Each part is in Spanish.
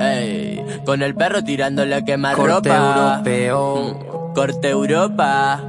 Ey, con el perro tirando la quema Corte ropa. europeo. Corte Europa.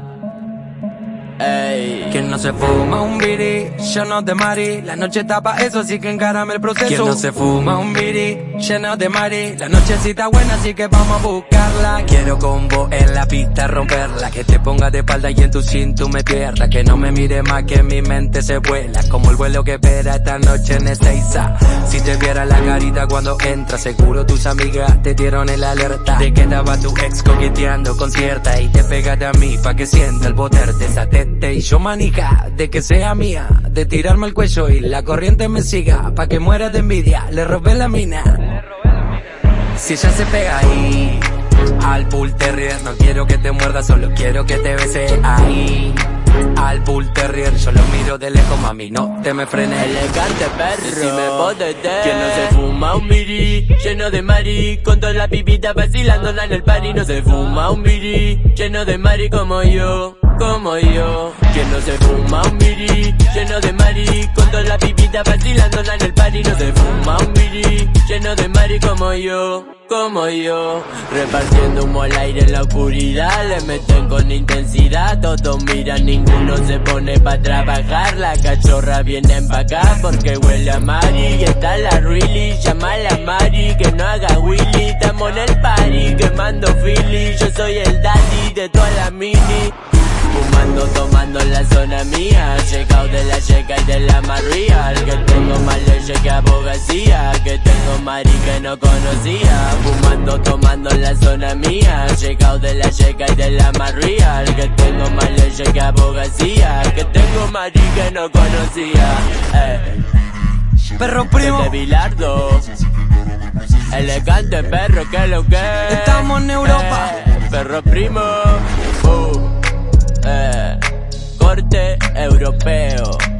Ey. Quien no se fuma un biri, lleno de mari. La noche tapa eso, así que encárame el proceso. Quien no se fuma un biri, lleno de mari. La nochecita buena, así que vamos a buscarla. Quiero combo en la pista, romperla. Que te ponga de espalda y en tu cinto me pierda. Que no me mire más, que mi mente se vuela. Como el vuelo que espera esta noche en Ezeiza. Si te viera la carita cuando entras, seguro tus amigas te dieron el alerta. De que estaba tu ex coqueteando con cierta. Y te pegaste a mí pa' que sienta el poder de esa teta y yo manija de que sea mía, de tirarme el cuello y la corriente me siga, pa' que muera de envidia, le robé la mina. Si ella se pega ahí, al bull terrier, no quiero que te muerda, solo quiero que te bese ahí. Al bull terrier, yo lo miro de lejos, mami, no te me frenes. Elegante perro, si me potete. Que no se fuma un miri, lleno de mari. Con todas las pipitas vacilando en el party. No se fuma un miri, lleno de mari como yo como yo. Que no se fuma un miri lleno de mari Con todas las pipitas vacilando en el party. No se fuma un miri lleno de mari como yo como yo. Repartiendo humo al aire en la oscuridad Le meten con intensidad. Todos miran, ninguno se pone pa' trabajar. La cachorra viene pa' acá porque huele a Mari. Y está la Really, llama a la Mari Que no haga Willy, estamos en el party Quemando Philly, yo soy el daddy de toda la mini Fumando, tomando en la zona mía. Llegado de la checa y de la María. Que tengo más leche que abogacía. Que tengo mari que no conocía. Fumando, tomando en la zona mía. Llegado de la checa y de la María. Que tengo más leche que abogacía. Que tengo mari que no conocía. Eh. Perro primo. De Bilardo. Elegante perro que lo que Estamos en Europa. Eh, Perro primo europeo.